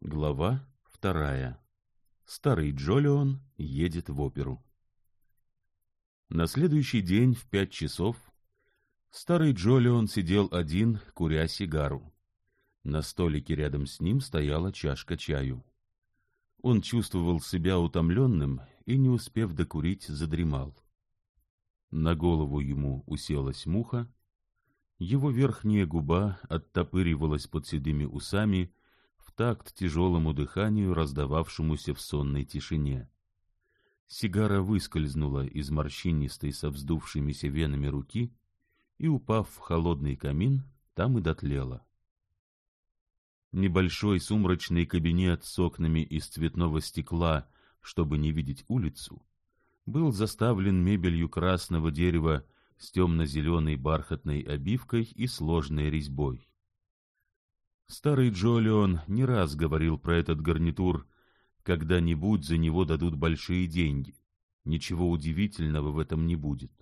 Глава вторая. Старый Джолион едет в оперу. На следующий день в пять часов старый Джолион сидел один, куря сигару. На столике рядом с ним стояла чашка чаю. Он чувствовал себя утомленным и, не успев докурить, задремал. На голову ему уселась муха, его верхняя губа оттопыривалась под седыми усами — такт тяжелому дыханию, раздававшемуся в сонной тишине. Сигара выскользнула из морщинистой со вздувшимися венами руки и, упав в холодный камин, там и дотлела. Небольшой сумрачный кабинет с окнами из цветного стекла, чтобы не видеть улицу, был заставлен мебелью красного дерева с темно-зеленой бархатной обивкой и сложной резьбой. Старый Джолион не раз говорил про этот гарнитур, когда-нибудь за него дадут большие деньги. Ничего удивительного в этом не будет.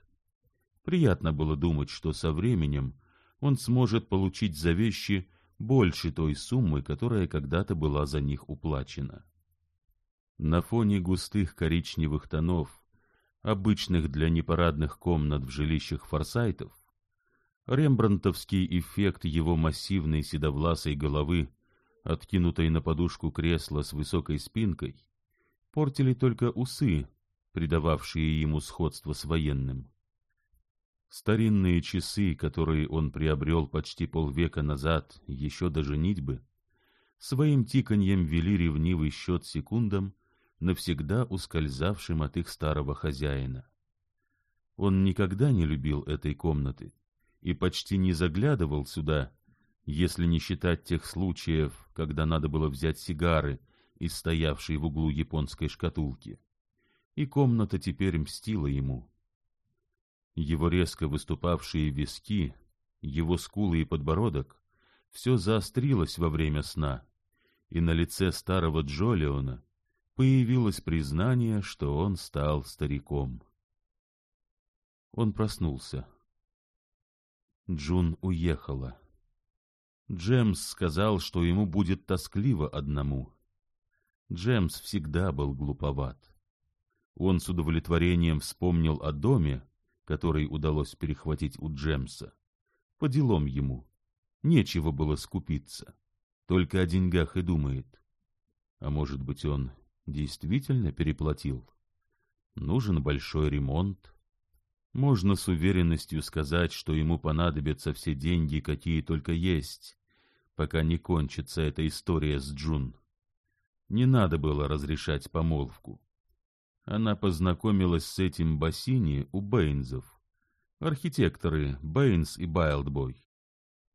Приятно было думать, что со временем он сможет получить за вещи больше той суммы, которая когда-то была за них уплачена. На фоне густых коричневых тонов, обычных для непарадных комнат в жилищах форсайтов, рембрантовский эффект его массивной седовласой головы, откинутой на подушку кресла с высокой спинкой, портили только усы, придававшие ему сходство с военным. Старинные часы, которые он приобрел почти полвека назад, еще до женитьбы, своим тиканьем вели ревнивый счет секундам, навсегда ускользавшим от их старого хозяина. Он никогда не любил этой комнаты, и почти не заглядывал сюда, если не считать тех случаев, когда надо было взять сигары из стоявшей в углу японской шкатулки. И комната теперь мстила ему. Его резко выступавшие виски, его скулы и подбородок — все заострилось во время сна, и на лице старого Джолиона появилось признание, что он стал стариком. Он проснулся. Джун уехала. Джемс сказал, что ему будет тоскливо одному. Джемс всегда был глуповат. Он с удовлетворением вспомнил о доме, который удалось перехватить у Джемса. По делам ему. Нечего было скупиться. Только о деньгах и думает. А может быть, он действительно переплатил? Нужен большой ремонт можно с уверенностью сказать, что ему понадобятся все деньги, какие только есть, пока не кончится эта история с Джун. Не надо было разрешать помолвку. Она познакомилась с этим бассейни у Бэйнзов, архитекторы Бэйнс и Байлдбой.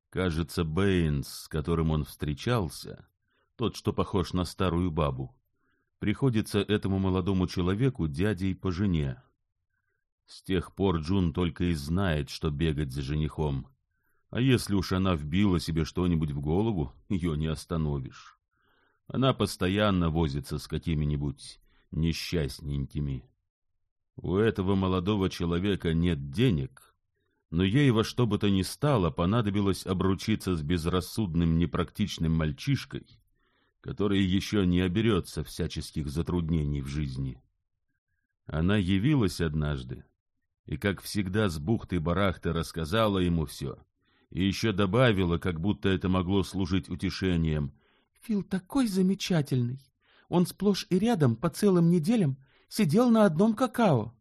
Кажется, Бэйнс, с которым он встречался, тот, что похож на старую бабу, приходится этому молодому человеку дядей по жене. С тех пор Джун только и знает, что бегать за женихом. А если уж она вбила себе что-нибудь в голову, ее не остановишь. Она постоянно возится с какими-нибудь несчастненькими. У этого молодого человека нет денег, но ей во что бы то ни стало понадобилось обручиться с безрассудным непрактичным мальчишкой, который еще не оберется всяческих затруднений в жизни. Она явилась однажды, и, как всегда, с бухты-барахты рассказала ему все. И еще добавила, как будто это могло служить утешением. «Фил такой замечательный! Он сплошь и рядом по целым неделям сидел на одном какао».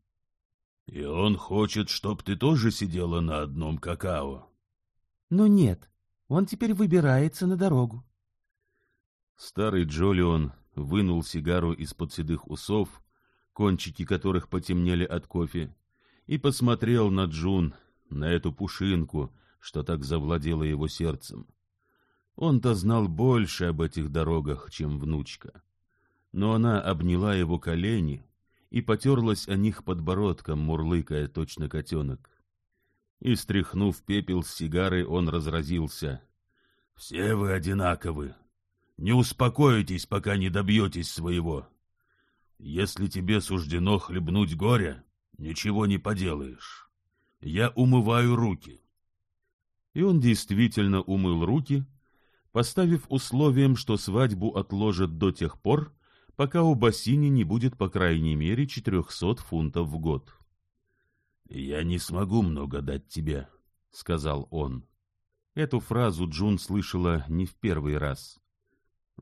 «И он хочет, чтоб ты тоже сидела на одном какао». «Ну нет, он теперь выбирается на дорогу». Старый Джолион вынул сигару из-под седых усов, кончики которых потемнели от кофе, и посмотрел на Джун, на эту пушинку, что так завладела его сердцем. Он-то знал больше об этих дорогах, чем внучка. Но она обняла его колени и потерлась о них подбородком, мурлыкая точно котенок. И, стряхнув пепел с сигары, он разразился. — Все вы одинаковы. Не успокоитесь, пока не добьетесь своего. Если тебе суждено хлебнуть горя, Ничего не поделаешь. Я умываю руки. И он действительно умыл руки, поставив условием, что свадьбу отложат до тех пор, пока у Бассини не будет по крайней мере 400 фунтов в год. «Я не смогу много дать тебе», — сказал он. Эту фразу Джун слышала не в первый раз.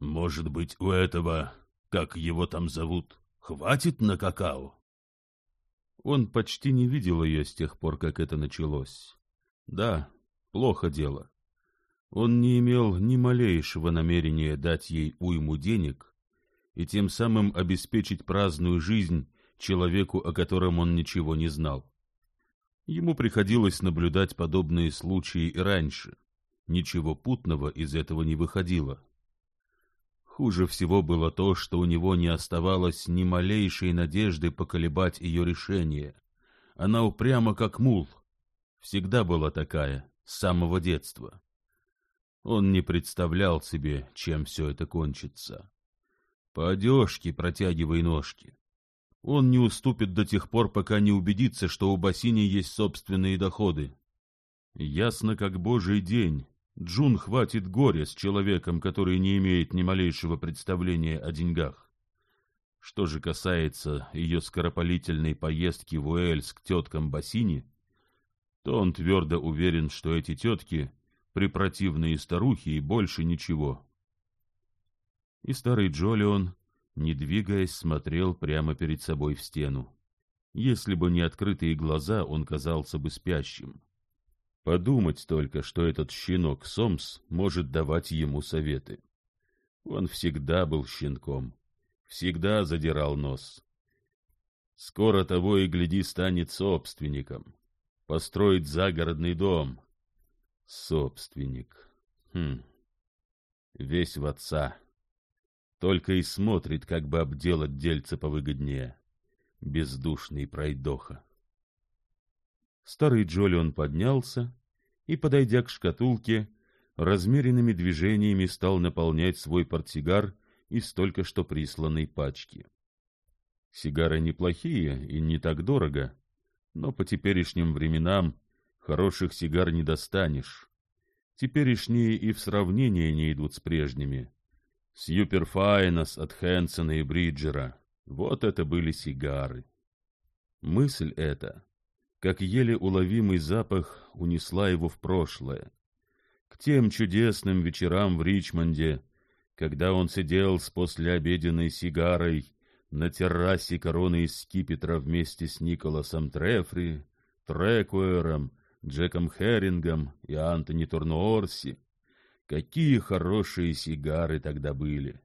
«Может быть, у этого, как его там зовут, хватит на какао?» Он почти не видел ее с тех пор, как это началось. Да, плохо дело. Он не имел ни малейшего намерения дать ей уйму денег и тем самым обеспечить праздную жизнь человеку, о котором он ничего не знал. Ему приходилось наблюдать подобные случаи и раньше. Ничего путного из этого не выходило. Хуже всего было то, что у него не оставалось ни малейшей надежды поколебать ее решение. Она упряма как мул, всегда была такая, с самого детства. Он не представлял себе, чем все это кончится. По одежке протягивай ножки. Он не уступит до тех пор, пока не убедится, что у Басини есть собственные доходы. Ясно, как божий день, Джун хватит горя с человеком, который не имеет ни малейшего представления о деньгах. Что же касается ее скоропалительной поездки в Уэльс к теткам Бассини, то он твердо уверен, что эти тетки — препротивные старухи и больше ничего. И старый Джолион, не двигаясь, смотрел прямо перед собой в стену. Если бы не открытые глаза, он казался бы спящим. Подумать только, что этот щенок Сомс может давать ему советы. Он всегда был щенком, всегда задирал нос. Скоро того и гляди станет собственником, построит загородный дом. Собственник. Хм. Весь в отца. Только и смотрит, как бы обделать дельца повыгоднее. Бездушный пройдоха. Старый Джолион поднялся, и, подойдя к шкатулке, размеренными движениями стал наполнять свой портсигар из только что присланной пачки. Сигары неплохие и не так дорого, но по теперешним временам хороших сигар не достанешь. Теперешние и в сравнении не идут с прежними. Сьюперфайнос от Хэнсона и Бриджера. Вот это были сигары. Мысль эта как еле уловимый запах унесла его в прошлое, к тем чудесным вечерам в Ричмонде, когда он сидел с послеобеденной сигарой на террасе короны из скипетра вместе с Николасом Трефри, Трекуэром, Джеком Херингом и Антони Турнуорси. Какие хорошие сигары тогда были!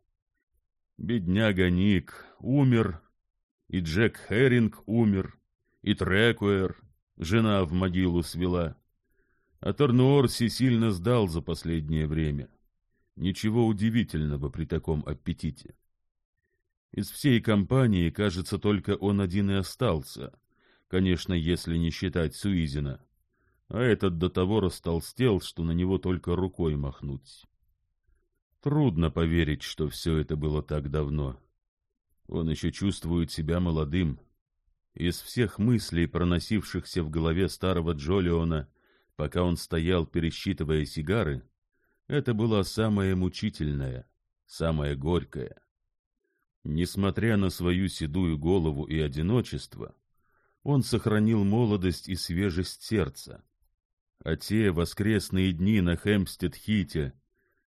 Бедняга Ник умер, и Джек Херинг умер, и Трекуэр, Жена в могилу свела. А Торнуор сильно сдал за последнее время. Ничего удивительного при таком аппетите. Из всей компании, кажется, только он один и остался. Конечно, если не считать Суизина. А этот до того растолстел, что на него только рукой махнуть. Трудно поверить, что все это было так давно. Он еще чувствует себя молодым. — из всех мыслей, проносившихся в голове старого Джолиона, пока он стоял, пересчитывая сигары, это была самая мучительная, самая горькая. Несмотря на свою седую голову и одиночество, он сохранил молодость и свежесть сердца. А те воскресные дни на Хэмстед-Хите,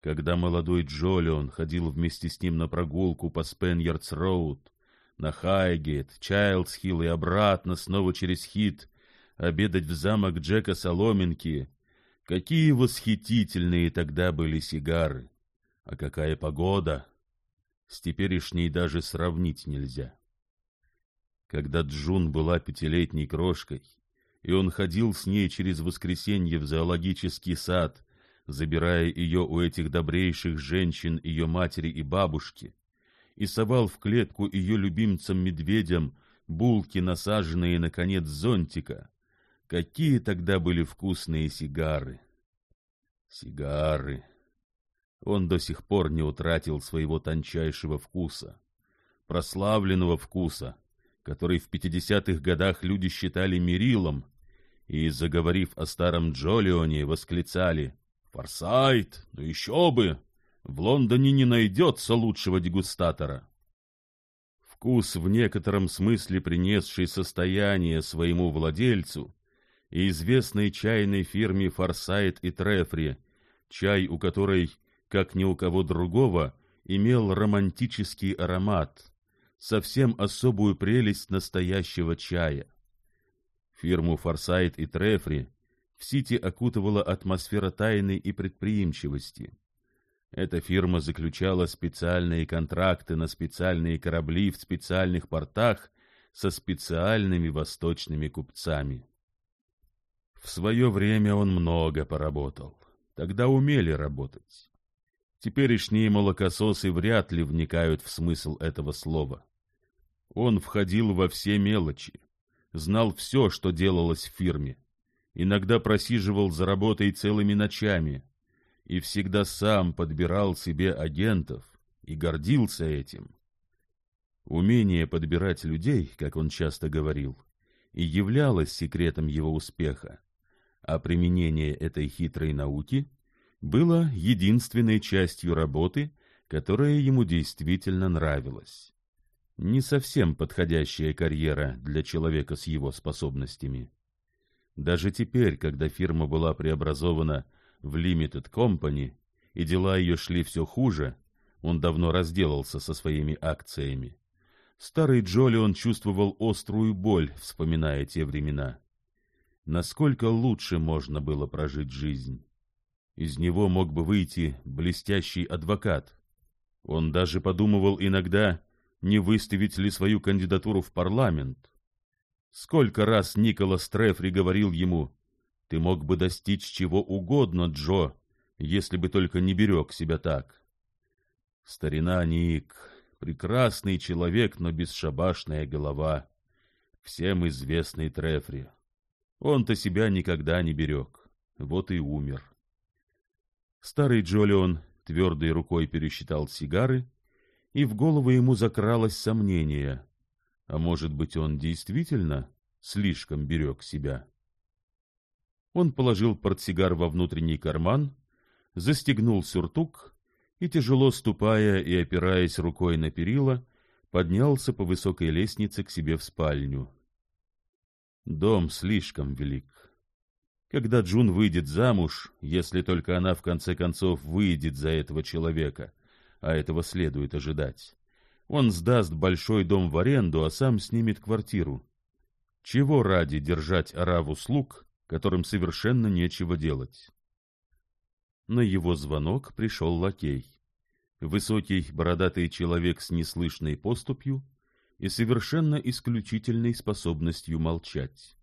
когда молодой Джолион ходил вместе с ним на прогулку по Спеньердс-Роуд, на нахайгет, Чайлдсхилл и обратно снова через Хит, обедать в замок Джека Соломинки. Какие восхитительные тогда были сигары! А какая погода! С теперешней даже сравнить нельзя. Когда Джун была пятилетней крошкой, и он ходил с ней через воскресенье в зоологический сад, забирая ее у этих добрейших женщин, ее матери и бабушки, и совал в клетку ее любимцам-медведям булки, насаженные на конец зонтика. Какие тогда были вкусные сигары! Сигары! Он до сих пор не утратил своего тончайшего вкуса, прославленного вкуса, который в пятидесятых годах люди считали мерилом, и, заговорив о старом Джолионе, восклицали «Форсайт! Ну еще бы!» В Лондоне не найдется лучшего дегустатора. Вкус в некотором смысле принесший состояние своему владельцу и известной чайной фирме Форсайт и Трефри, чай у которой, как ни у кого другого, имел романтический аромат, совсем особую прелесть настоящего чая. Фирму Форсайт и Трефри в Сити окутывала атмосфера тайны и предприимчивости. Эта фирма заключала специальные контракты на специальные корабли в специальных портах со специальными восточными купцами. В свое время он много поработал. Тогда умели работать. Теперешние молокососы вряд ли вникают в смысл этого слова. Он входил во все мелочи, знал все, что делалось в фирме. Иногда просиживал за работой целыми ночами — и всегда сам подбирал себе агентов и гордился этим. Умение подбирать людей, как он часто говорил, и являлось секретом его успеха, а применение этой хитрой науки было единственной частью работы, которая ему действительно нравилась. Не совсем подходящая карьера для человека с его способностями. Даже теперь, когда фирма была преобразована в Limited Company, и дела ее шли все хуже, он давно разделался со своими акциями. Старый Джоли он чувствовал острую боль, вспоминая те времена. Насколько лучше можно было прожить жизнь? Из него мог бы выйти блестящий адвокат. Он даже подумывал иногда, не выставить ли свою кандидатуру в парламент. Сколько раз Николас Трефри говорил ему, ты мог бы достичь чего угодно, Джо, если бы только не берег себя так. Старина Ник, прекрасный человек, но бесшабашная голова, всем известный Трефри. Он-то себя никогда не берег, вот и умер. Старый Джолион твердой рукой пересчитал сигары, и в голову ему закралось сомнение, а может быть, он действительно слишком берег себя. Он положил портсигар во внутренний карман, застегнул сюртук и, тяжело ступая и опираясь рукой на перила, поднялся по высокой лестнице к себе в спальню. Дом слишком велик. Когда Джун выйдет замуж, если только она в конце концов выйдет за этого человека, а этого следует ожидать, он сдаст большой дом в аренду, а сам снимет квартиру. Чего ради держать ораву слуг которым совершенно нечего делать. На его звонок пришел лакей. Высокий бородатый человек с неслышной поступью и совершенно исключительной способностью молчать.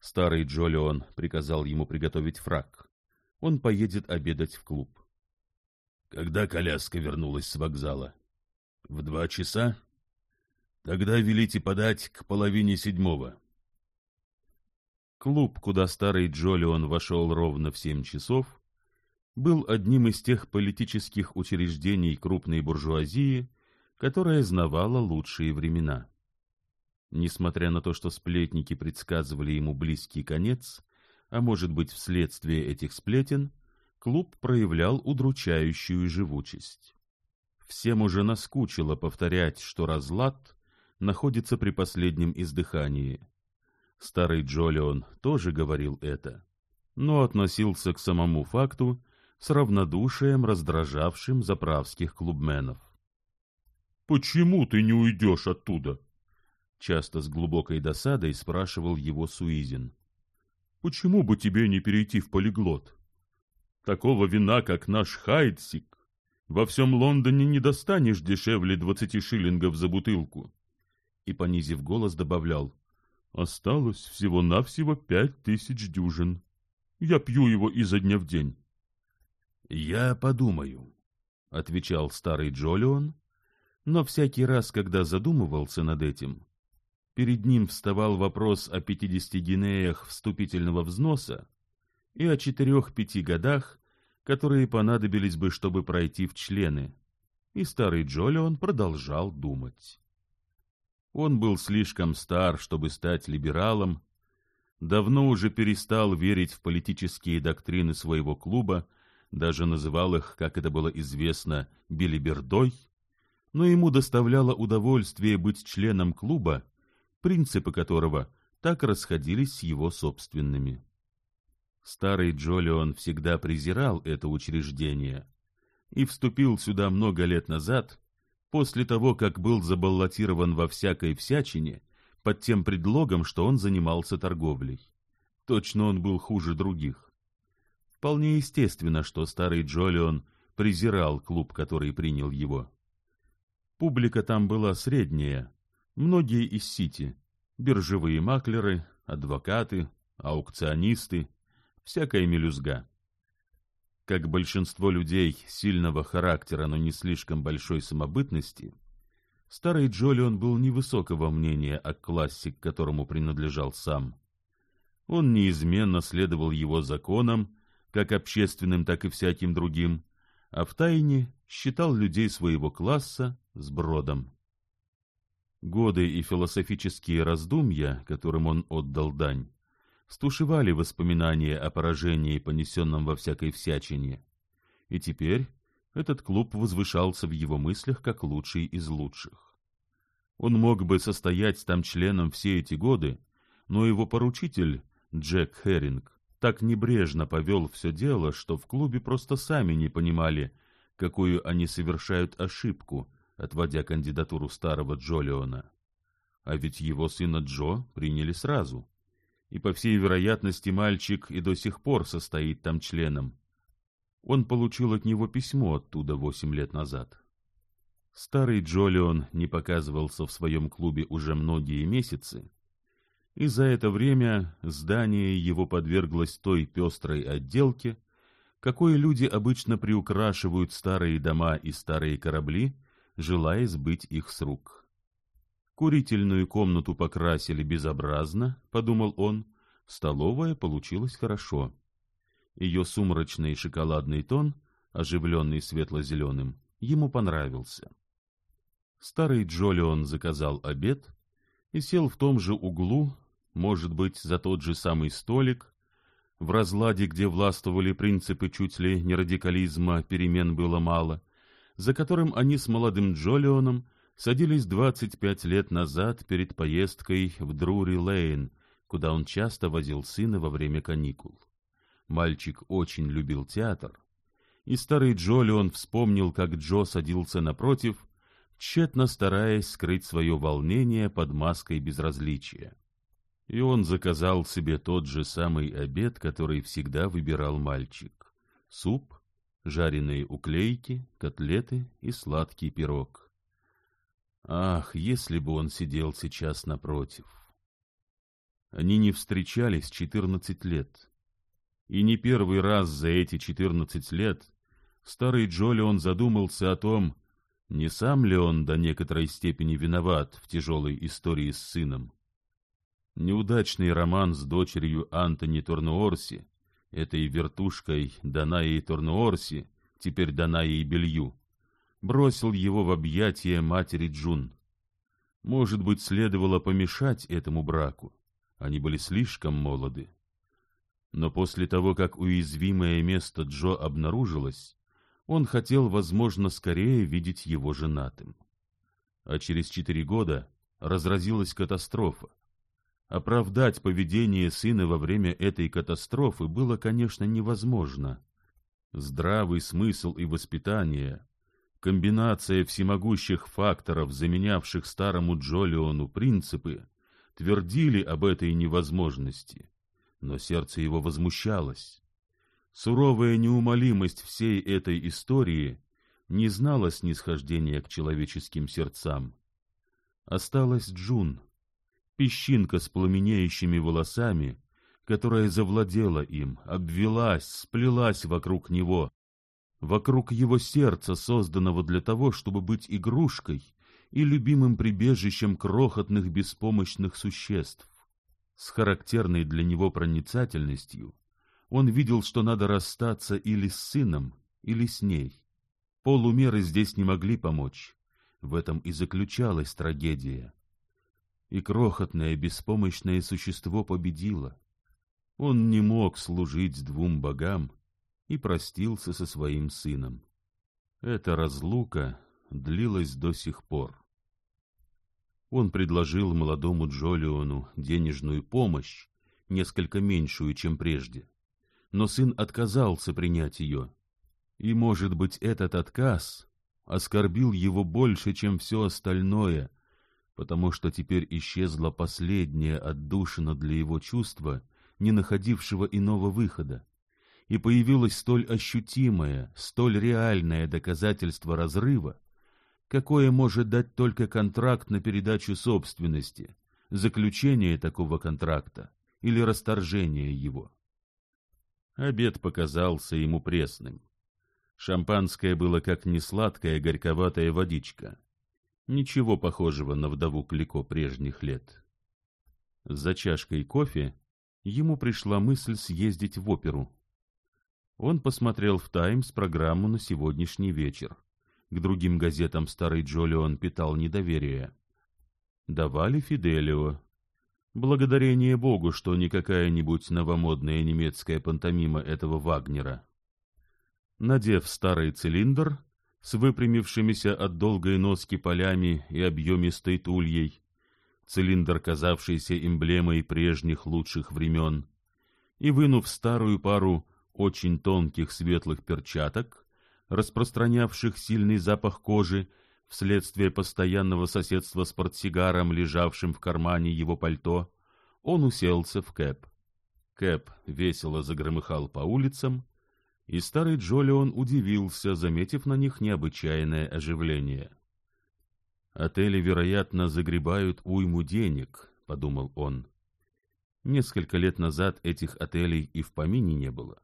Старый Джолион приказал ему приготовить фраг. Он поедет обедать в клуб. Когда коляска вернулась с вокзала? В два часа? Тогда велите подать к половине седьмого. Клуб, куда старый Джолион вошел ровно в семь часов, был одним из тех политических учреждений крупной буржуазии, которая знавала лучшие времена. Несмотря на то, что сплетники предсказывали ему близкий конец, а может быть вследствие этих сплетен, клуб проявлял удручающую живучесть. Всем уже наскучило повторять, что разлад находится при последнем издыхании – Старый Джолион тоже говорил это, но относился к самому факту с равнодушием, раздражавшим заправских клубменов. «Почему ты не уйдешь оттуда?» Часто с глубокой досадой спрашивал его Суизин. «Почему бы тебе не перейти в полиглот? Такого вина, как наш Хайдсик, во всем Лондоне не достанешь дешевле двадцати шиллингов за бутылку». И, понизив голос, добавлял, Осталось всего-навсего пять тысяч дюжин. Я пью его изо дня в день. — Я подумаю, — отвечал старый Джолион, но всякий раз, когда задумывался над этим, перед ним вставал вопрос о пятидесяти гинеях вступительного взноса и о четырех-пяти годах, которые понадобились бы, чтобы пройти в члены. И старый Джолион продолжал думать. Он был слишком стар, чтобы стать либералом, давно уже перестал верить в политические доктрины своего клуба, даже называл их, как это было известно, «белибердой», но ему доставляло удовольствие быть членом клуба, принципы которого так расходились с его собственными. Старый Джолион всегда презирал это учреждение и вступил сюда много лет назад, После того, как был забаллотирован во всякой всячине, под тем предлогом, что он занимался торговлей. Точно он был хуже других. Вполне естественно, что старый Джолион презирал клуб, который принял его. Публика там была средняя, многие из Сити, биржевые маклеры, адвокаты, аукционисты, всякая мелюзга как большинство людей сильного характера, но не слишком большой самобытности, старый Джолион был невысокого мнения о классе, к которому принадлежал сам. Он неизменно следовал его законам, как общественным, так и всяким другим, а втайне считал людей своего класса сбродом. Годы и философические раздумья, которым он отдал дань, стушевали воспоминания о поражении, понесенном во всякой всячине. И теперь этот клуб возвышался в его мыслях как лучший из лучших. Он мог бы состоять там членом все эти годы, но его поручитель, Джек Херинг, так небрежно повел все дело, что в клубе просто сами не понимали, какую они совершают ошибку, отводя кандидатуру старого Джолиона. А ведь его сына Джо приняли сразу и, по всей вероятности, мальчик и до сих пор состоит там членом. Он получил от него письмо оттуда восемь лет назад. Старый Джолион не показывался в своем клубе уже многие месяцы, и за это время здание его подверглось той пестрой отделке, какой люди обычно приукрашивают старые дома и старые корабли, желая сбыть их с рук. Курительную комнату покрасили безобразно, подумал он, столовая получилась хорошо. Ее сумрачный шоколадный тон, оживленный светло-зеленым, ему понравился. Старый Джолион заказал обед и сел в том же углу, может быть, за тот же самый столик. В разладе, где властвовали принципы чуть ли не радикализма, перемен было мало, за которым они с молодым Джолионом садились двадцать пять лет назад перед поездкой в Друри Лейн, куда он часто возил сына во время каникул. Мальчик очень любил театр, и старый Джоли он вспомнил, как Джо садился напротив, тщетно стараясь скрыть свое волнение под маской безразличия. И он заказал себе тот же самый обед, который всегда выбирал мальчик — суп, жареные уклейки, котлеты и сладкий пирог. Ах, если бы он сидел сейчас напротив! Они не встречались четырнадцать лет. И не первый раз за эти четырнадцать лет старый Джолион задумался о том, не сам ли он до некоторой степени виноват в тяжелой истории с сыном. Неудачный роман с дочерью Антони Торнуорси, этой вертушкой Данаей Торнуорси, теперь Данаей Белью, бросил его в объятия матери Джун. Может быть, следовало помешать этому браку. Они были слишком молоды. Но после того, как уязвимое место Джо обнаружилось, он хотел, возможно, скорее видеть его женатым. А через четыре года разразилась катастрофа. Оправдать поведение сына во время этой катастрофы было, конечно, невозможно. Здравый смысл и воспитание Комбинация всемогущих факторов, заменявших старому Джолиону принципы, твердили об этой невозможности, но сердце его возмущалось. Суровая неумолимость всей этой истории не знала снисхождения к человеческим сердцам. Осталась Джун, песчинка с пламенеющими волосами, которая завладела им, обвелась, сплелась вокруг него, Вокруг его сердца, созданного для того, чтобы быть игрушкой и любимым прибежищем крохотных беспомощных существ. С характерной для него проницательностью он видел, что надо расстаться или с сыном, или с ней. Полумеры здесь не могли помочь. В этом и заключалась трагедия. И крохотное беспомощное существо победило. Он не мог служить двум богам и простился со своим сыном. Эта разлука длилась до сих пор. Он предложил молодому Джолиону денежную помощь, несколько меньшую, чем прежде, но сын отказался принять ее. И, может быть, этот отказ оскорбил его больше, чем все остальное, потому что теперь исчезла последняя отдушина для его чувства, не находившего иного выхода и появилось столь ощутимое, столь реальное доказательство разрыва, какое может дать только контракт на передачу собственности, заключение такого контракта или расторжение его. Обед показался ему пресным. Шампанское было как несладкая горьковатая водичка. Ничего похожего на вдову Клико прежних лет. За чашкой кофе ему пришла мысль съездить в оперу, он посмотрел в «Таймс» программу на сегодняшний вечер. К другим газетам старый Джолион питал недоверие. Давали Фиделио. Благодарение Богу, что не какая-нибудь новомодная немецкая пантомима этого Вагнера. Надев старый цилиндр с выпрямившимися от долгой носки полями и объемистой тульей, цилиндр, казавшийся эмблемой прежних лучших времен, и, вынув старую пару очень тонких светлых перчаток, распространявших сильный запах кожи вследствие постоянного соседства с портсигаром, лежавшим в кармане его пальто, он уселся в Кэп. Кэп весело загромыхал по улицам, и старый Джолион удивился, заметив на них необычайное оживление. «Отели, вероятно, загребают уйму денег», — подумал он. Несколько лет назад этих отелей и в помине не было.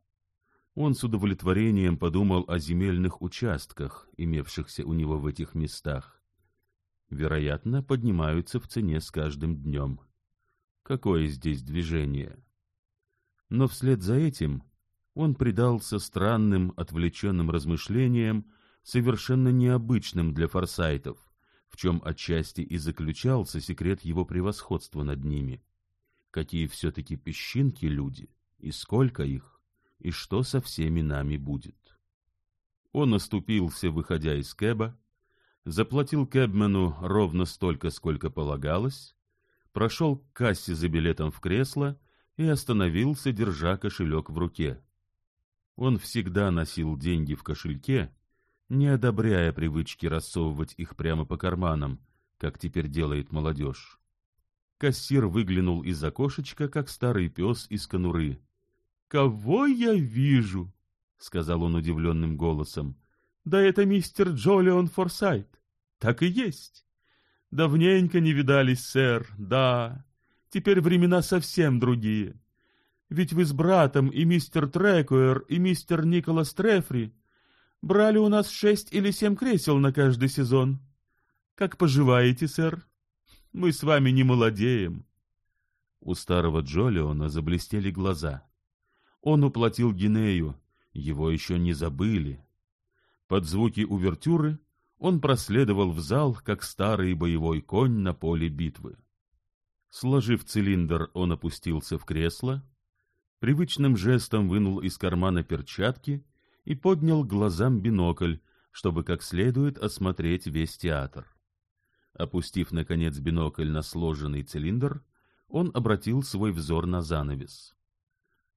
Он с удовлетворением подумал о земельных участках, имевшихся у него в этих местах. Вероятно, поднимаются в цене с каждым днем. Какое здесь движение? Но вслед за этим он предался странным, отвлеченным размышлениям, совершенно необычным для форсайтов, в чем отчасти и заключался секрет его превосходства над ними. Какие все-таки песчинки люди, и сколько их! и что со всеми нами будет. Он оступился, выходя из кэба, заплатил кэбмену ровно столько, сколько полагалось, прошел к кассе за билетом в кресло и остановился, держа кошелек в руке. Он всегда носил деньги в кошельке, не одобряя привычки рассовывать их прямо по карманам, как теперь делает молодежь. Кассир выглянул из окошечка, как старый пес из конуры, кого я вижу? Сказал он удивленным голосом. Да это мистер джолион форсайт. Так и есть. Давненько не видались сэр. Да. Теперь времена совсем другие. Ведь вы с братом и мистер трекуэр и мистер николас трефри брали у нас шесть или семь кресел на каждый сезон. Как поживаете сэр? Мы с вами не молодеем. У старого джолиона заблестели глаза. Он уплатил Гинею, его еще не забыли. Под звуки увертюры он проследовал в зал, как старый боевой конь на поле битвы. Сложив цилиндр, он опустился в кресло, привычным жестом вынул из кармана перчатки и поднял глазам бинокль, чтобы как следует осмотреть весь театр. Опустив, наконец, бинокль на сложенный цилиндр, он обратил свой взор на занавес.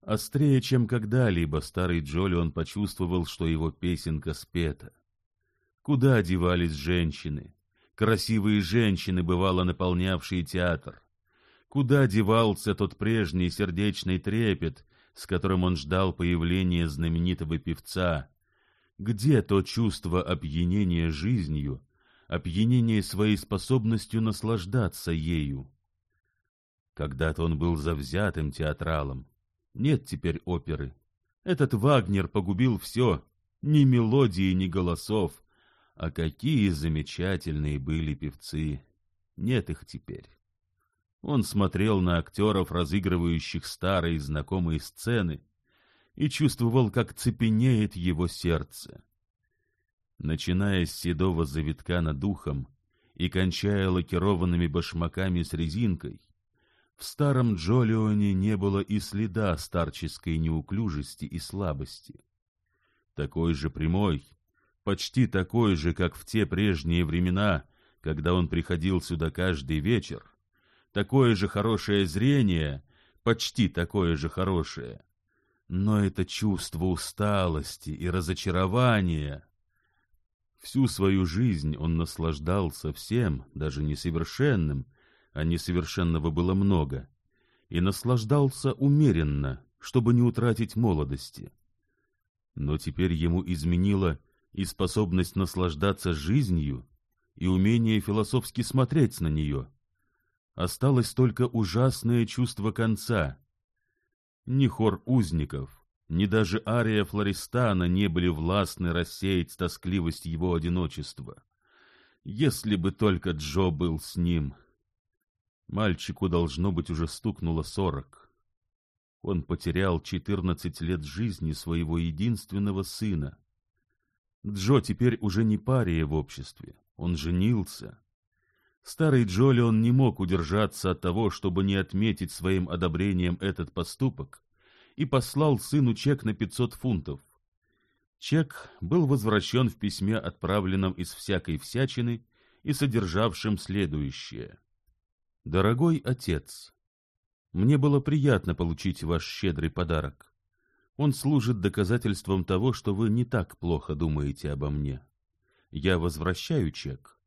Острее, чем когда-либо, старый Джоли он почувствовал, что его песенка спета. Куда одевались женщины? Красивые женщины, бывало, наполнявшие театр. Куда девался тот прежний сердечный трепет, с которым он ждал появления знаменитого певца? Где то чувство опьянения жизнью, опьянение своей способностью наслаждаться ею? Когда-то он был завзятым театралом, нет теперь оперы. Этот Вагнер погубил все. Ни мелодии, ни голосов. А какие замечательные были певцы. Нет их теперь. Он смотрел на актеров, разыгрывающих старые знакомые сцены, и чувствовал, как цепенеет его сердце. Начиная с седого завитка над духом и кончая лакированными башмаками с резинкой, в старом Джолионе не было и следа старческой неуклюжести и слабости. Такой же прямой, почти такой же, как в те прежние времена, когда он приходил сюда каждый вечер, такое же хорошее зрение, почти такое же хорошее. Но это чувство усталости и разочарования. Всю свою жизнь он наслаждался всем, даже несовершенным, они совершенного было много, и наслаждался умеренно, чтобы не утратить молодости. Но теперь ему изменила и способность наслаждаться жизнью, и умение философски смотреть на нее. Осталось только ужасное чувство конца. Ни хор узников, ни даже ария Флористана не были властны рассеять тоскливость его одиночества. Если бы только Джо был с ним — Мальчику должно быть уже стукнуло сорок. Он потерял четырнадцать лет жизни своего единственного сына. Джо теперь уже не пария в обществе, он женился. Старый Джоли он не мог удержаться от того, чтобы не отметить своим одобрением этот поступок, и послал сыну чек на пятьсот фунтов. Чек был возвращен в письме, отправленном из всякой всячины и содержавшем следующее дорогой отец мне было приятно получить ваш щедрый подарок. Он служит доказательством того что вы не так плохо думаете обо мне. Я возвращаю чек.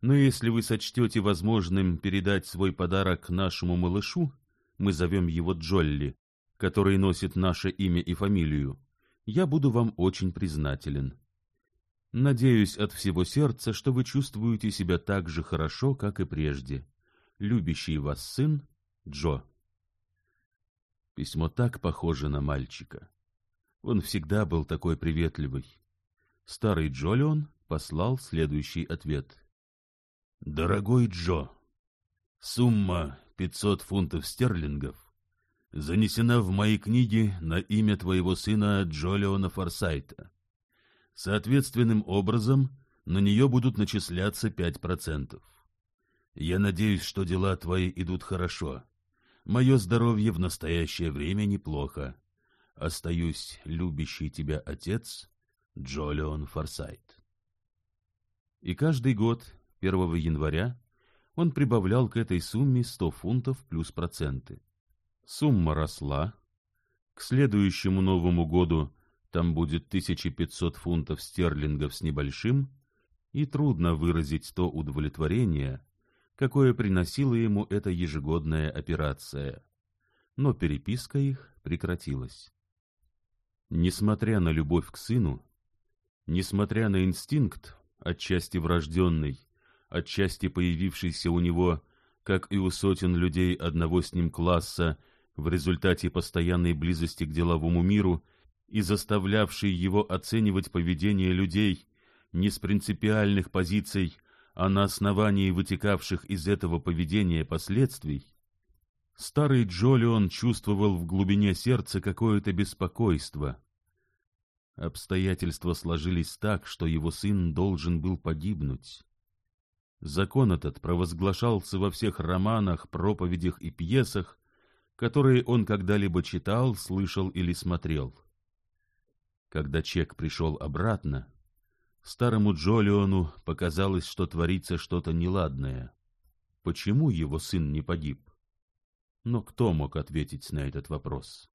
Но если вы сочтете возможным передать свой подарок нашему малышу мы зовем его джолли который носит наше имя и фамилию я буду вам очень признателен. Надеюсь от всего сердца что вы чувствуете себя так же хорошо как и прежде. Любящий вас сын Джо. Письмо так похоже на мальчика. Он всегда был такой приветливый. Старый Джолион послал следующий ответ. «Дорогой Джо, сумма 500 фунтов стерлингов занесена в мои книги на имя твоего сына Джолиона Форсайта. Соответственным образом на нее будут начисляться 5%. Я надеюсь, что дела твои идут хорошо. Мое здоровье в настоящее время неплохо. Остаюсь любящий тебя отец Джолион Форсайт. И каждый год, 1 января, он прибавлял к этой сумме 100 фунтов плюс проценты. Сумма росла. К следующему Новому году там будет 1500 фунтов стерлингов с небольшим, и трудно выразить то удовлетворение, какое приносила ему эта ежегодная операция. Но переписка их прекратилась. Несмотря на любовь к сыну, несмотря на инстинкт, отчасти врожденный, отчасти появившийся у него, как и у сотен людей одного с ним класса, в результате постоянной близости к деловому миру и заставлявший его оценивать поведение людей не с принципиальных позиций, а на основании вытекавших из этого поведения последствий, старый Джолион чувствовал в глубине сердца какое-то беспокойство. Обстоятельства сложились так, что его сын должен был погибнуть. Закон этот провозглашался во всех романах, проповедях и пьесах, которые он когда-либо читал, слышал или смотрел. Когда чек пришел обратно, Старому Джолиону показалось, что творится что-то неладное. Почему его сын не погиб? Но кто мог ответить на этот вопрос?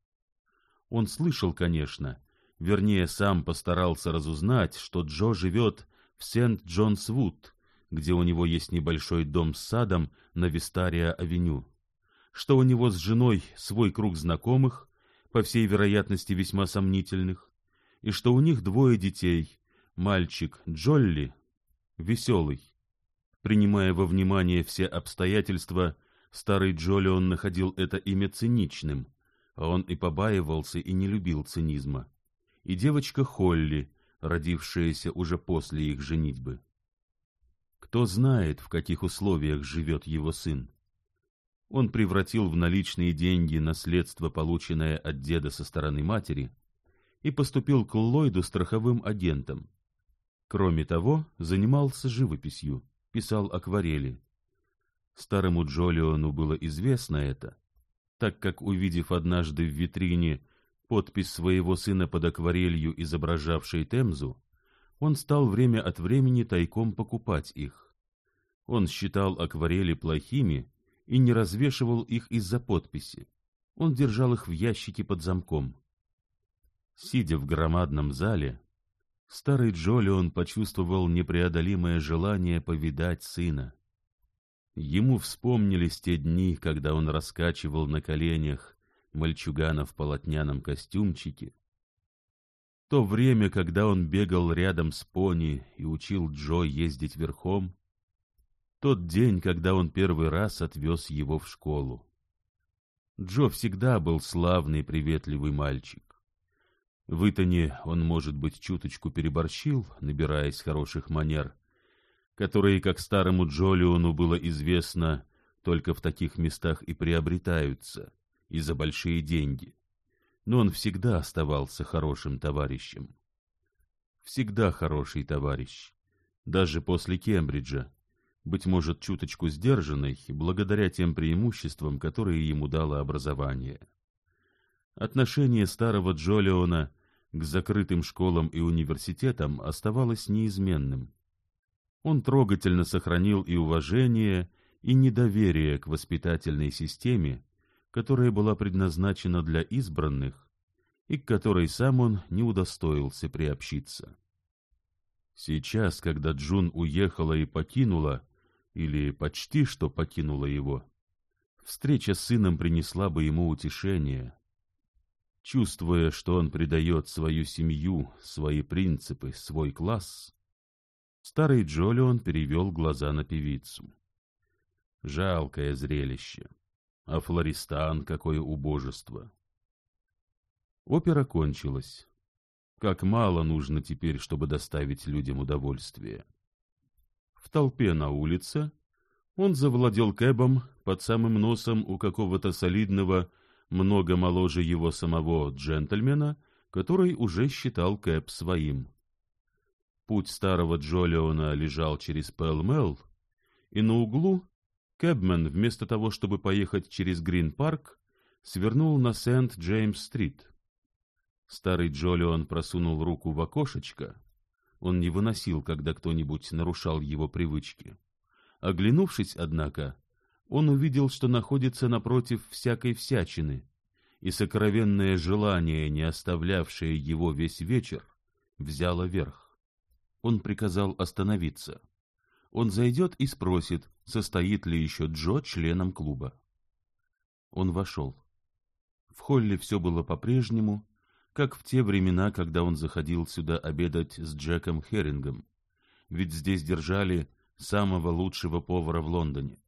Он слышал, конечно, вернее, сам постарался разузнать, что Джо живет в Сент-Джонс-Вуд, где у него есть небольшой дом с садом на Вистария-авеню, что у него с женой свой круг знакомых, по всей вероятности весьма сомнительных, и что у них двое детей, мальчик Джолли, веселый. Принимая во внимание все обстоятельства, старый Джолион находил это имя циничным, а он и побаивался, и не любил цинизма. И девочка Холли, родившаяся уже после их женитьбы. Кто знает, в каких условиях живет его сын. Он превратил в наличные деньги наследство, полученное от деда со стороны матери, и поступил к Ллойду страховым агентом. Кроме того, занимался живописью, писал акварели. Старому Джолиону было известно это, так как, увидев однажды в витрине подпись своего сына под акварелью, изображавшей Темзу, он стал время от времени тайком покупать их. Он считал акварели плохими и не развешивал их из-за подписи. Он держал их в ящике под замком. Сидя в громадном зале, Старый Джолион почувствовал непреодолимое желание повидать сына. Ему вспомнились те дни, когда он раскачивал на коленях мальчугана в полотняном костюмчике, то время, когда он бегал рядом с пони и учил Джо ездить верхом, тот день, когда он первый раз отвез его в школу. Джо всегда был славный приветливый мальчик. В Итане он, может быть, чуточку переборщил, набираясь хороших манер, которые, как старому Джолиону было известно, только в таких местах и приобретаются, и за большие деньги. Но он всегда оставался хорошим товарищем. Всегда хороший товарищ, даже после Кембриджа, быть может, чуточку сдержанный, благодаря тем преимуществам, которые ему дало образование. Отношение старого Джолиона к закрытым школам и университетам оставалось неизменным. Он трогательно сохранил и уважение, и недоверие к воспитательной системе, которая была предназначена для избранных и к которой сам он не удостоился приобщиться. Сейчас, когда Джун уехала и покинула, или почти что покинула его, встреча с сыном принесла бы ему утешение, чувствуя, что он предает свою семью, свои принципы, свой класс, старый Джолион перевел глаза на певицу. Жалкое зрелище. А флористан какое убожество. Опера кончилась. Как мало нужно теперь, чтобы доставить людям удовольствие. В толпе на улице он завладел кэбом под самым носом у какого-то солидного много моложе его самого джентльмена, который уже считал Кэп своим. Путь старого Джолиона лежал через Пэлмэл, и на углу Кэбмен, вместо того, чтобы поехать через Грин-парк, свернул на Сент-Джеймс-стрит. Старый Джолион просунул руку в окошечко. Он не выносил, когда кто-нибудь нарушал его привычки. Оглянувшись, однако, он увидел, что находится напротив всякой всячины, и сокровенное желание, не оставлявшее его весь вечер, взяло верх. Он приказал остановиться. Он зайдет и спросит, состоит ли еще Джо членом клуба. Он вошел. В холле все было по-прежнему, как в те времена, когда он заходил сюда обедать с Джеком Херингом, ведь здесь держали самого лучшего повара в Лондоне.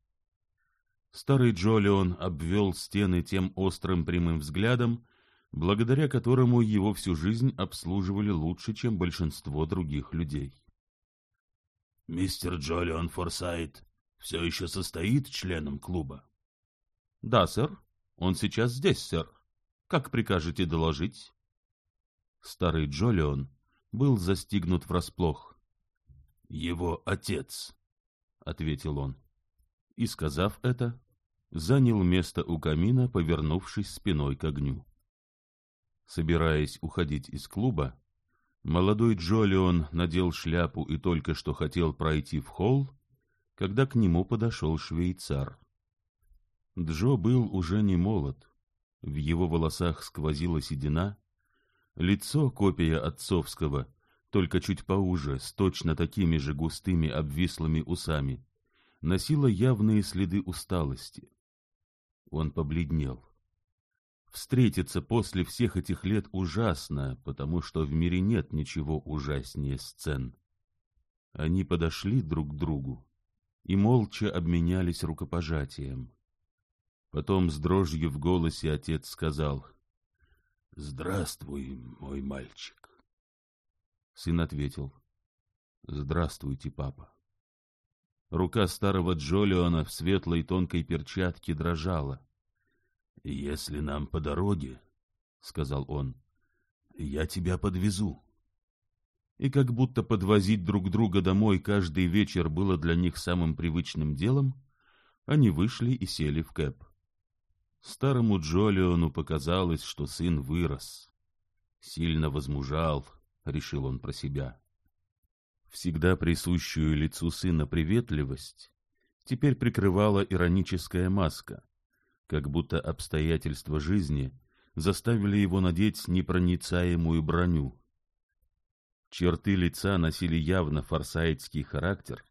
Старый Джолион обвел стены тем острым прямым взглядом, благодаря которому его всю жизнь обслуживали лучше, чем большинство других людей. «Мистер Джолион Форсайт все еще состоит членом клуба?» «Да, сэр. Он сейчас здесь, сэр. Как прикажете доложить?» Старый Джолион был застигнут врасплох. «Его отец», — ответил он. И, сказав это, занял место у камина, повернувшись спиной к огню. Собираясь уходить из клуба, молодой Джолион надел шляпу и только что хотел пройти в холл, когда к нему подошел швейцар. Джо был уже не молод, в его волосах сквозила седина, лицо копия отцовского, только чуть поуже, с точно такими же густыми обвислыми усами, носило явные следы усталости. Он побледнел. Встретиться после всех этих лет ужасно, потому что в мире нет ничего ужаснее сцен. Они подошли друг к другу и молча обменялись рукопожатием. Потом с дрожью в голосе отец сказал — Здравствуй, мой мальчик. Сын ответил — Здравствуйте, папа. Рука старого Джолиона в светлой тонкой перчатке дрожала. — Если нам по дороге, — сказал он, — я тебя подвезу. И как будто подвозить друг друга домой каждый вечер было для них самым привычным делом, они вышли и сели в кэп. Старому Джолиону показалось, что сын вырос. Сильно возмужал, — решил он про себя всегда присущую лицу сына приветливость, теперь прикрывала ироническая маска, как будто обстоятельства жизни заставили его надеть непроницаемую броню. Черты лица носили явно форсайтский характер,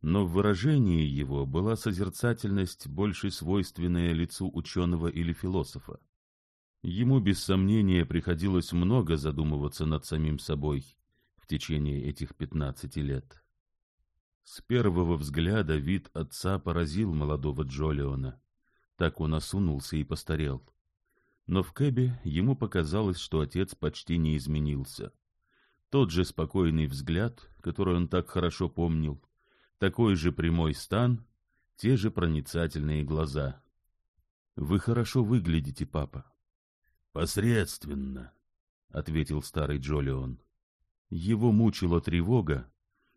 но в выражении его была созерцательность, больше свойственная лицу ученого или философа. Ему, без сомнения, приходилось много задумываться над самим собой, течение этих пятнадцати лет. С первого взгляда вид отца поразил молодого Джолиона. Так он осунулся и постарел. Но в Кэбе ему показалось, что отец почти не изменился. Тот же спокойный взгляд, который он так хорошо помнил, такой же прямой стан, те же проницательные глаза. — Вы хорошо выглядите, папа. — Посредственно, — ответил старый Джолион. Его мучила тревога,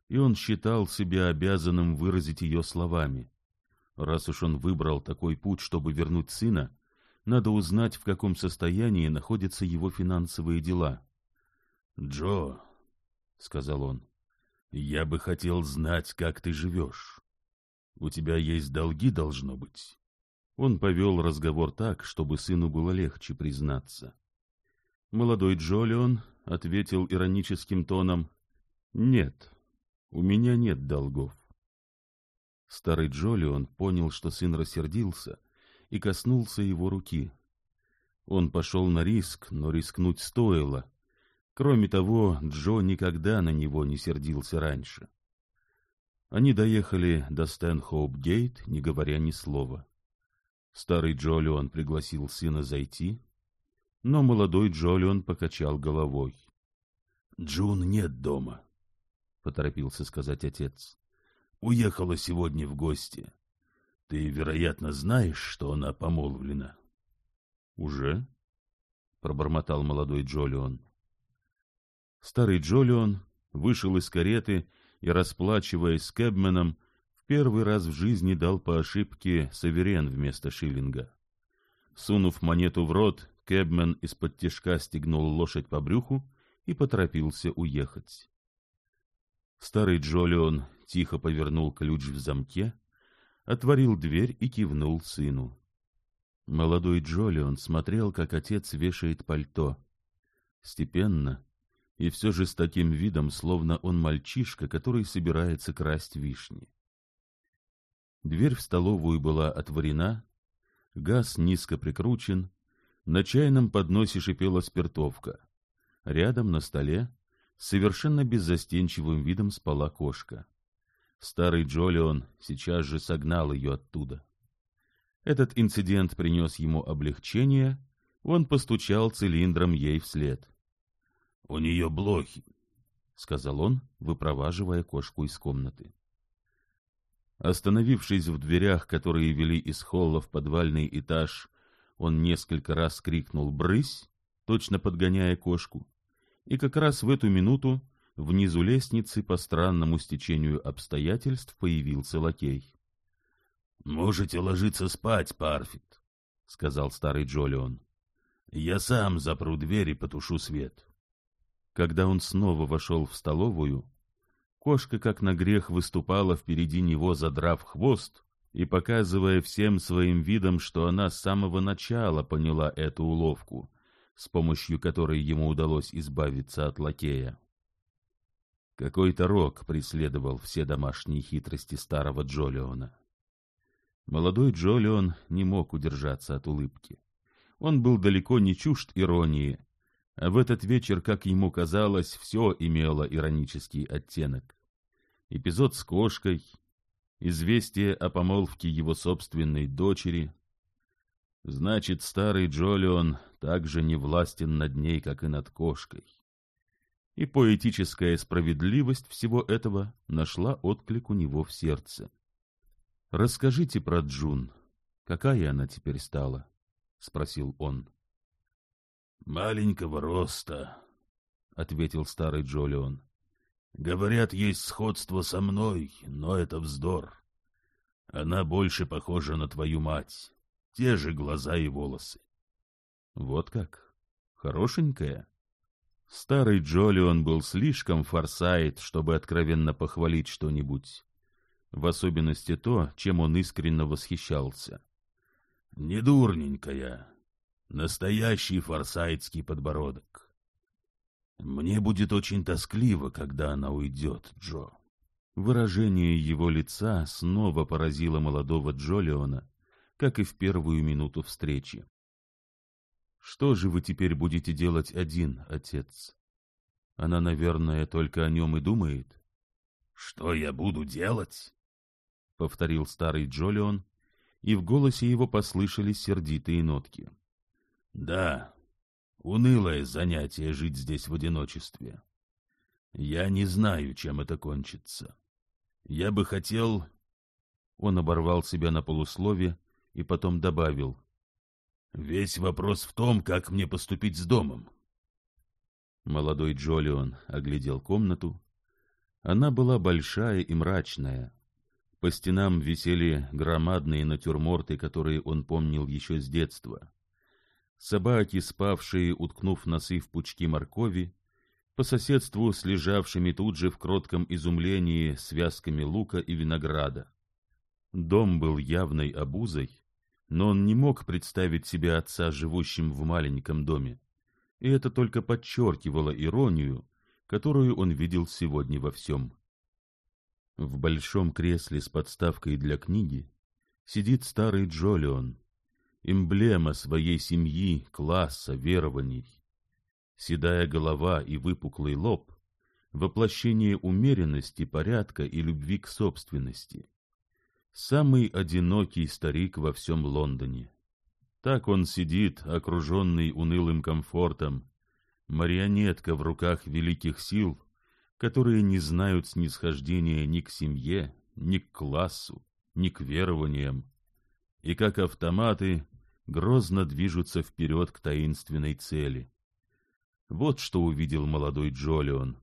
и он считал себя обязанным выразить ее словами. Раз уж он выбрал такой путь, чтобы вернуть сына, надо узнать, в каком состоянии находятся его финансовые дела. «Джо», — сказал он, — «я бы хотел знать, как ты живешь. У тебя есть долги, должно быть». Он повел разговор так, чтобы сыну было легче признаться. Молодой Джолион — ответил ироническим тоном. «Нет, у меня нет долгов». Старый Джолион понял, что сын рассердился, и коснулся его руки. Он пошел на риск, но рискнуть стоило. Кроме того, Джо никогда на него не сердился раньше. Они доехали до Стэнхоуп-гейт, не говоря ни слова. Старый Джолион пригласил сына зайти, но молодой Джолион покачал головой. «Джун нет дома», — поторопился сказать отец. «Уехала сегодня в гости. Ты, вероятно, знаешь, что она помолвлена». «Уже?» — пробормотал молодой Джолион. Старый Джолион вышел из кареты и, расплачиваясь с Кэбменом, в первый раз в жизни дал по ошибке саверен вместо шиллинга. Сунув монету в рот, Кэбмен из-под тяжка стегнул лошадь по брюху и поторопился уехать. Старый Джолион тихо повернул ключ в замке, отворил дверь и кивнул сыну. Молодой Джолион смотрел, как отец вешает пальто. Степенно, и все же с таким видом, словно он мальчишка, который собирается красть вишни. Дверь в столовую была отворена, газ низко прикручен, на чайном подносе шипела спиртовка. Рядом на столе совершенно беззастенчивым видом спала кошка. Старый Джолион сейчас же согнал ее оттуда. Этот инцидент принес ему облегчение, он постучал цилиндром ей вслед. — У нее блохи, — сказал он, выпроваживая кошку из комнаты. Остановившись в дверях, которые вели из холла в подвальный этаж, он несколько раз крикнул «Брысь!», точно подгоняя кошку. И как раз в эту минуту внизу лестницы по странному стечению обстоятельств появился лакей. — Можете ложиться спать, Парфит, — сказал старый Джолион. — Я сам запру дверь и потушу свет. Когда он снова вошел в столовую, кошка как на грех выступала впереди него, задрав хвост, и показывая всем своим видом, что она с самого начала поняла эту уловку, с помощью которой ему удалось избавиться от лакея. Какой-то рок преследовал все домашние хитрости старого Джолиона. Молодой Джолион не мог удержаться от улыбки. Он был далеко не чужд иронии, а в этот вечер, как ему казалось, все имело иронический оттенок. Эпизод с кошкой, известие о помолвке его собственной дочери. Значит, старый Джолион также не властен над ней, как и над кошкой. И поэтическая справедливость всего этого нашла отклик у него в сердце. «Расскажите про Джун. Какая она теперь стала?» — спросил он. «Маленького роста», — ответил старый Джолион. Говорят, есть сходство со мной, но это вздор. Она больше похожа на твою мать. Те же глаза и волосы. Вот как? Хорошенькая? Старый Джолион был слишком форсайт, чтобы откровенно похвалить что-нибудь. В особенности то, чем он искренне восхищался. Недурненькая. Настоящий форсайтский подбородок. Мне будет очень тоскливо, когда она уйдет, Джо. Выражение его лица снова поразило молодого Джолиона, как и в первую минуту встречи. «Что же вы теперь будете делать один, отец? Она, наверное, только о нем и думает». «Что я буду делать?» — повторил старый Джолион, и в голосе его послышались сердитые нотки. «Да, Унылое занятие жить здесь в одиночестве. Я не знаю, чем это кончится. Я бы хотел... Он оборвал себя на полуслове и потом добавил. Весь вопрос в том, как мне поступить с домом. Молодой Джолион оглядел комнату. Она была большая и мрачная. По стенам висели громадные натюрморты, которые он помнил еще с детства собаки, спавшие, уткнув носы в пучки моркови, по соседству с лежавшими тут же в кротком изумлении связками лука и винограда. Дом был явной обузой, но он не мог представить себе отца живущим в маленьком доме, и это только подчеркивало иронию, которую он видел сегодня во всем. В большом кресле с подставкой для книги сидит старый Джолион, эмблема своей семьи, класса, верований. Седая голова и выпуклый лоб — воплощение умеренности, порядка и любви к собственности. Самый одинокий старик во всем Лондоне. Так он сидит, окруженный унылым комфортом, марионетка в руках великих сил, которые не знают снисхождения ни к семье, ни к классу, ни к верованиям, и как автоматы грозно движутся вперед к таинственной цели. Вот что увидел молодой Джолион,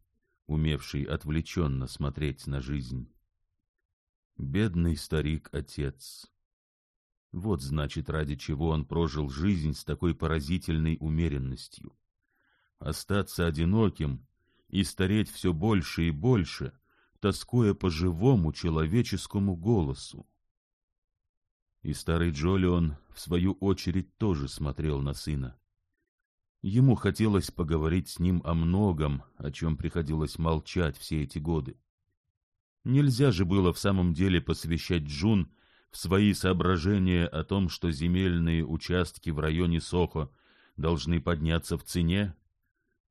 умевший отвлеченно смотреть на жизнь. Бедный старик-отец. Вот, значит, ради чего он прожил жизнь с такой поразительной умеренностью. Остаться одиноким и стареть все больше и больше, тоскуя по живому человеческому голосу. И старый Джолион, в свою очередь, тоже смотрел на сына. Ему хотелось поговорить с ним о многом, о чем приходилось молчать все эти годы. Нельзя же было в самом деле посвящать Джун в свои соображения о том, что земельные участки в районе Сохо должны подняться в цене,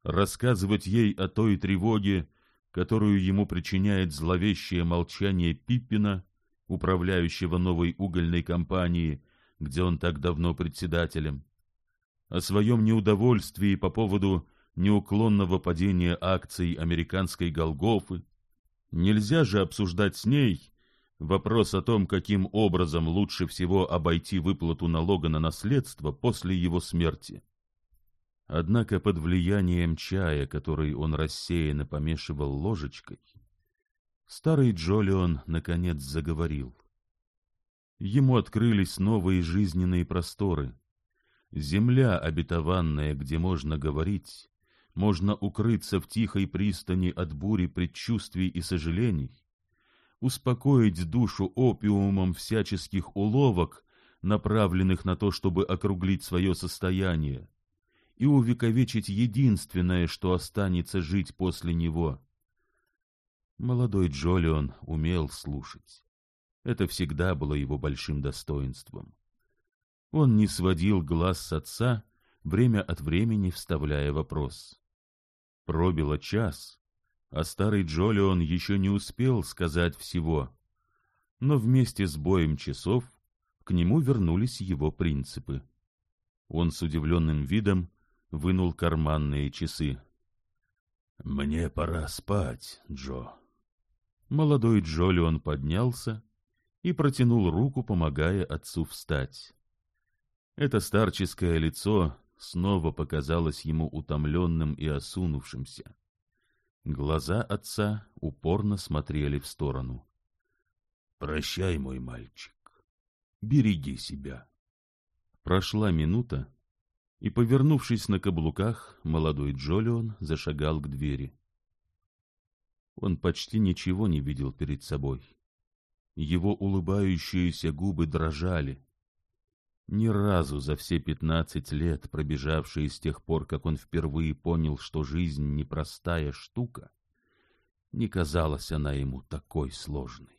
рассказывать ей о той тревоге, которую ему причиняет зловещее молчание Пиппина управляющего новой угольной компании, где он так давно председателем, о своем неудовольствии по поводу неуклонного падения акций американской Голгофы. Нельзя же обсуждать с ней вопрос о том, каким образом лучше всего обойти выплату налога на наследство после его смерти. Однако под влиянием чая, который он рассеянно помешивал ложечкой, Старый Джолион наконец заговорил. Ему открылись новые жизненные просторы. Земля обетованная, где можно говорить, можно укрыться в тихой пристани от бури предчувствий и сожалений, успокоить душу опиумом всяческих уловок, направленных на то, чтобы округлить свое состояние, и увековечить единственное, что останется жить после него Молодой Джолион умел слушать. Это всегда было его большим достоинством. Он не сводил глаз с отца, время от времени вставляя вопрос. Пробило час, а старый Джолион еще не успел сказать всего. Но вместе с боем часов к нему вернулись его принципы. Он с удивленным видом вынул карманные часы. — Мне пора спать, Джо. Молодой Джолион поднялся и протянул руку, помогая отцу встать. Это старческое лицо снова показалось ему утомленным и осунувшимся. Глаза отца упорно смотрели в сторону. «Прощай, мой мальчик, береги себя». Прошла минута, и, повернувшись на каблуках, молодой Джолион зашагал к двери. Он почти ничего не видел перед собой. Его улыбающиеся губы дрожали. Ни разу за все пятнадцать лет, пробежавшие с тех пор, как он впервые понял, что жизнь — непростая штука, не казалась она ему такой сложной.